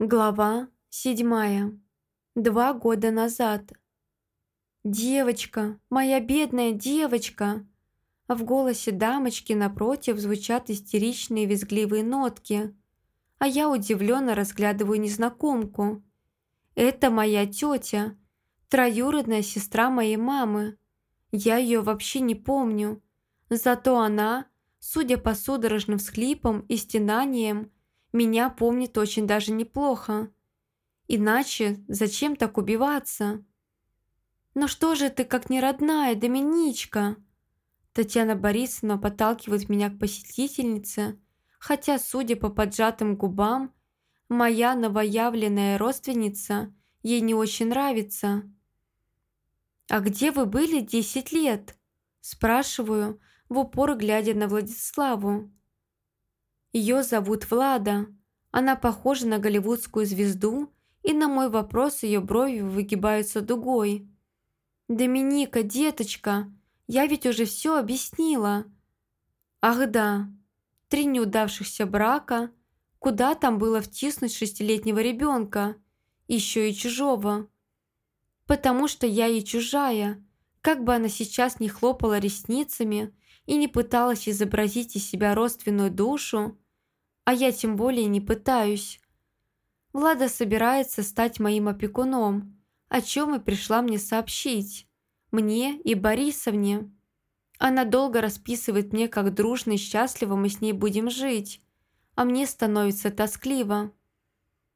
Глава седьмая. Два года назад. «Девочка, моя бедная девочка!» В голосе дамочки напротив звучат истеричные визгливые нотки, а я удивленно разглядываю незнакомку. Это моя тетя, троюродная сестра моей мамы. Я ее вообще не помню, зато она, судя по судорожным всхлипам и стенаниям, меня помнит очень даже неплохо. Иначе зачем так убиваться? «Ну что же ты, как не родная, Доминичка?» Татьяна Борисовна подталкивает меня к посетительнице, хотя, судя по поджатым губам, моя новоявленная родственница ей не очень нравится. «А где вы были десять лет?» Спрашиваю, в упор глядя на Владиславу. Ее зовут Влада. Она похожа на голливудскую звезду, и на мой вопрос ее брови выгибаются дугой. «Доминика, деточка, я ведь уже все объяснила». «Ах да, три неудавшихся брака. Куда там было втиснуть шестилетнего ребенка? Еще и чужого. Потому что я и чужая. Как бы она сейчас не хлопала ресницами и не пыталась изобразить из себя родственную душу, а я тем более не пытаюсь. Влада собирается стать моим опекуном, о чем и пришла мне сообщить. Мне и Борисовне. Она долго расписывает мне, как дружно и счастливо мы с ней будем жить, а мне становится тоскливо.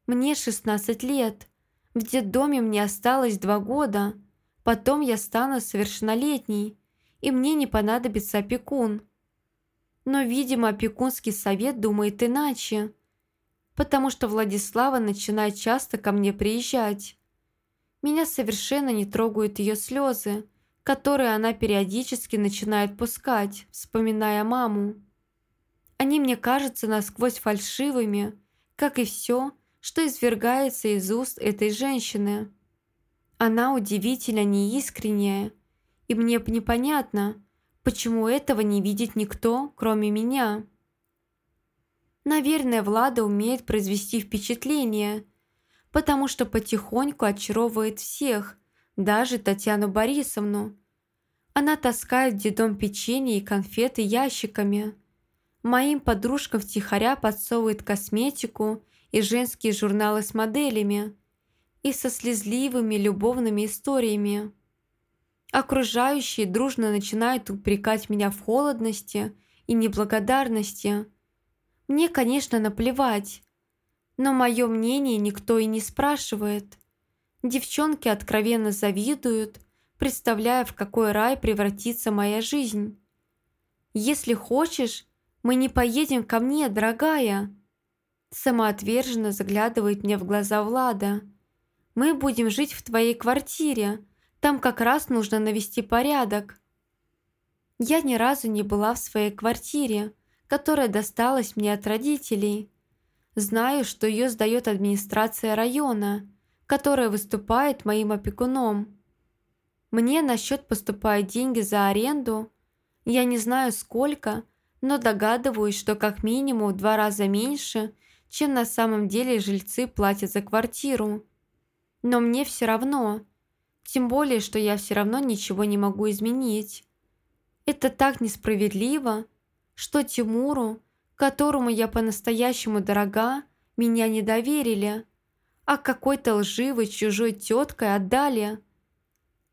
Мне 16 лет. В детдоме мне осталось два года. Потом я стану совершеннолетней, и мне не понадобится опекун. Но, видимо, опекунский совет думает иначе, потому что Владислава начинает часто ко мне приезжать. Меня совершенно не трогают ее слезы, которые она периодически начинает пускать, вспоминая маму. Они мне кажутся насквозь фальшивыми, как и все, что извергается из уст этой женщины. Она удивительно неискренняя, и мне непонятно, Почему этого не видит никто, кроме меня? Наверное, Влада умеет произвести впечатление, потому что потихоньку очаровывает всех, даже Татьяну Борисовну. Она таскает дедом печенье и конфеты ящиками. Моим подружкам втихаря подсовывает косметику и женские журналы с моделями и со слезливыми любовными историями. Окружающие дружно начинают упрекать меня в холодности и неблагодарности. Мне, конечно, наплевать, но мое мнение никто и не спрашивает. Девчонки откровенно завидуют, представляя, в какой рай превратится моя жизнь. «Если хочешь, мы не поедем ко мне, дорогая», самоотверженно заглядывает мне в глаза Влада. «Мы будем жить в твоей квартире, там как раз нужно навести порядок. Я ни разу не была в своей квартире, которая досталась мне от родителей. Знаю, что ее сдает администрация района, которая выступает моим опекуном. Мне на счет поступают деньги за аренду. Я не знаю сколько, но догадываюсь, что как минимум в два раза меньше, чем на самом деле жильцы платят за квартиру. Но мне все равно – тем более, что я все равно ничего не могу изменить. Это так несправедливо, что Тимуру, которому я по-настоящему дорога, меня не доверили, а какой-то лживой чужой теткой отдали.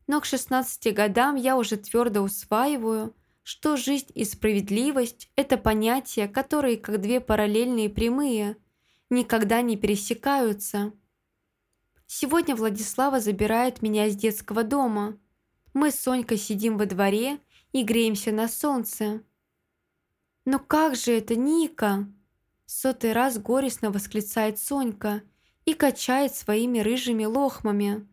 Но к 16 годам я уже твердо усваиваю, что жизнь и справедливость – это понятия, которые, как две параллельные прямые, никогда не пересекаются. Сегодня Владислава забирает меня из детского дома. Мы с Сонькой сидим во дворе и греемся на солнце. «Но как же это, Ника?» Сотый раз горестно восклицает Сонька и качает своими рыжими лохмами.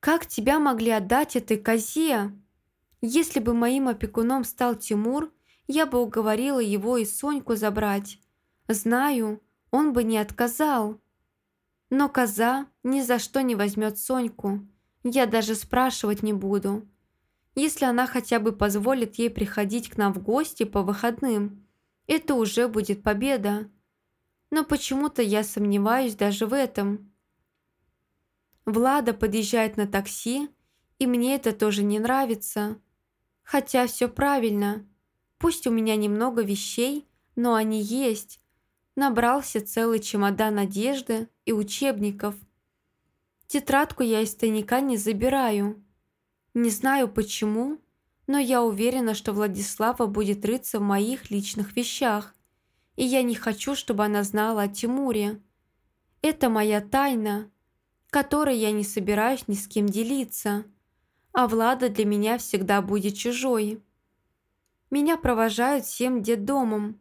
«Как тебя могли отдать этой козе?» Если бы моим опекуном стал Тимур, я бы уговорила его и Соньку забрать. Знаю, он бы не отказал. Но коза ни за что не возьмет Соньку. Я даже спрашивать не буду. Если она хотя бы позволит ей приходить к нам в гости по выходным, это уже будет победа. но почему-то я сомневаюсь даже в этом. Влада подъезжает на такси, и мне это тоже не нравится. Хотя все правильно. Пусть у меня немного вещей, но они есть. Набрался целый чемодан одежды и учебников. Тетрадку я из тайника не забираю. Не знаю почему, но я уверена, что Владислава будет рыться в моих личных вещах, и я не хочу, чтобы она знала о Тимуре. Это моя тайна, которой я не собираюсь ни с кем делиться, а Влада для меня всегда будет чужой. Меня провожают всем детдомом.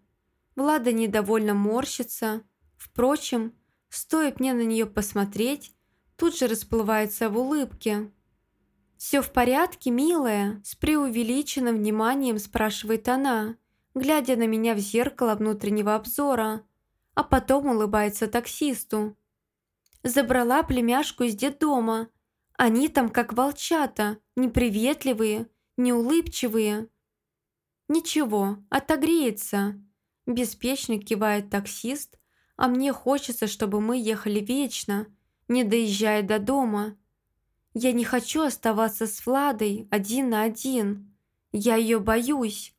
Влада недовольно морщится. Впрочем, стоит мне на нее посмотреть, тут же расплывается в улыбке. «Все в порядке, милая?» С преувеличенным вниманием спрашивает она, глядя на меня в зеркало внутреннего обзора, а потом улыбается таксисту. Забрала племяшку из детдома. Они там как волчата, неприветливые, неулыбчивые. «Ничего, отогреется», – беспечно кивает таксист, а мне хочется, чтобы мы ехали вечно, не доезжая до дома. Я не хочу оставаться с Владой один на один. Я ее боюсь.